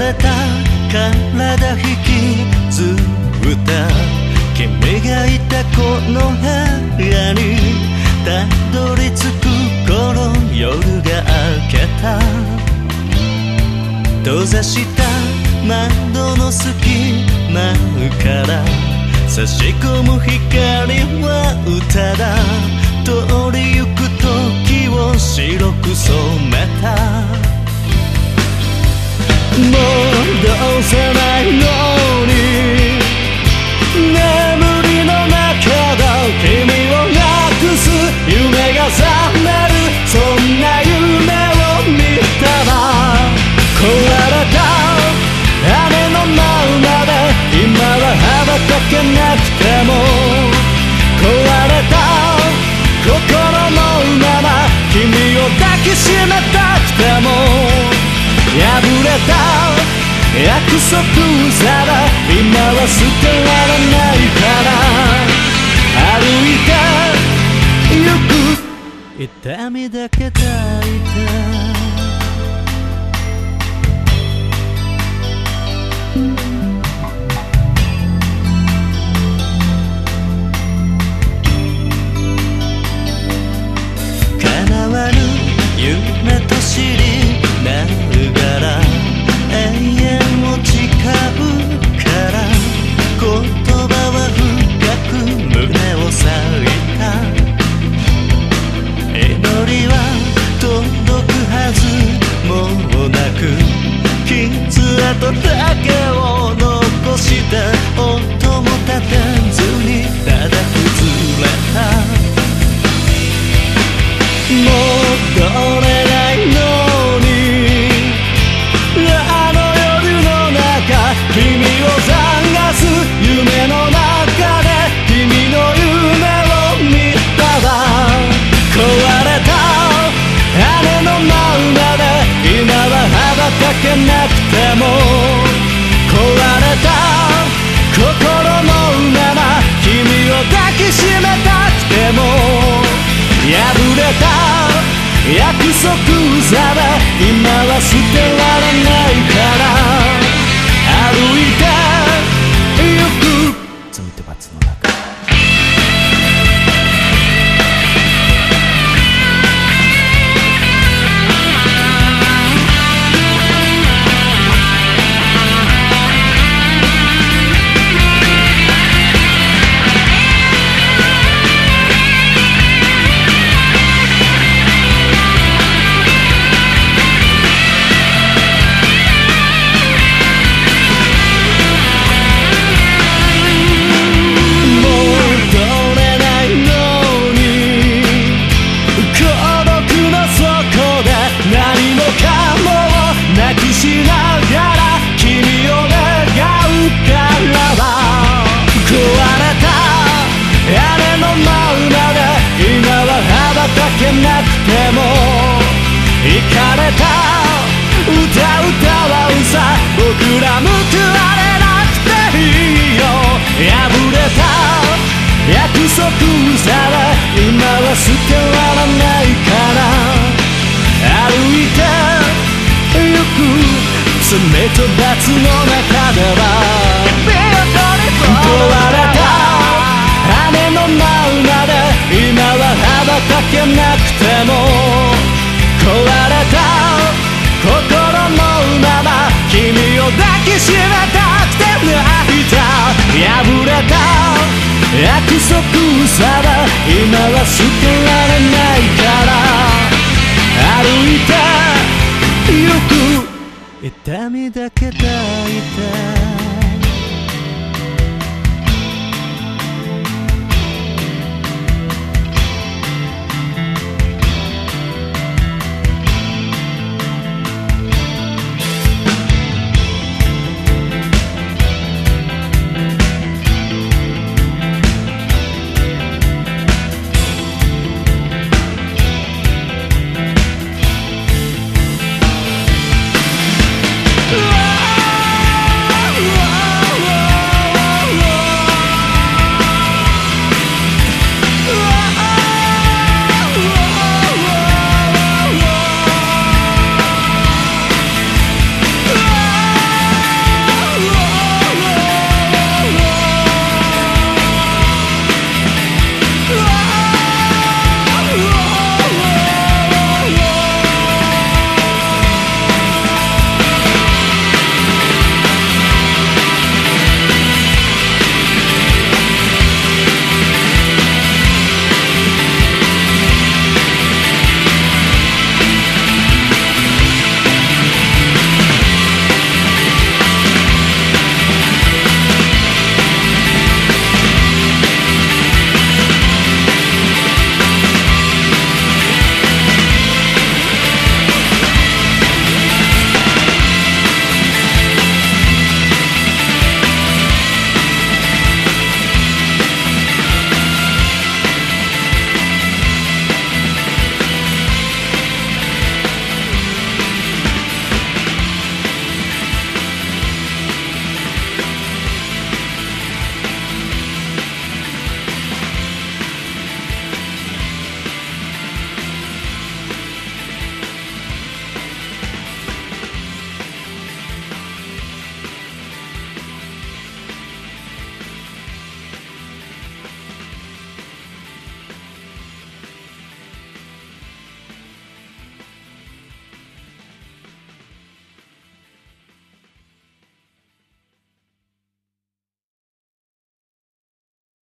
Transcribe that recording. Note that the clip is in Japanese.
れた体引きずった君がいたこの部屋にたどり着く頃夜が明けた。閉ざした窓の隙間から差し込む光は歌だなくても壊れた心のまま君を抱きしめたくても破れた約束さら今は捨てられないから歩いてゆく。痛みだけ抱いて。跡だけを残した約束さら今は捨てられないから歩いてゆく。罪と罰の中。行かれた。歌歌わうさ僕ら報われなくていいよ破れた約束さら今は捨てられないから。歩いてゆく罪と罰の中では壊れた雨の真馬で今は羽ばたけなくて僕さら今は捨てられない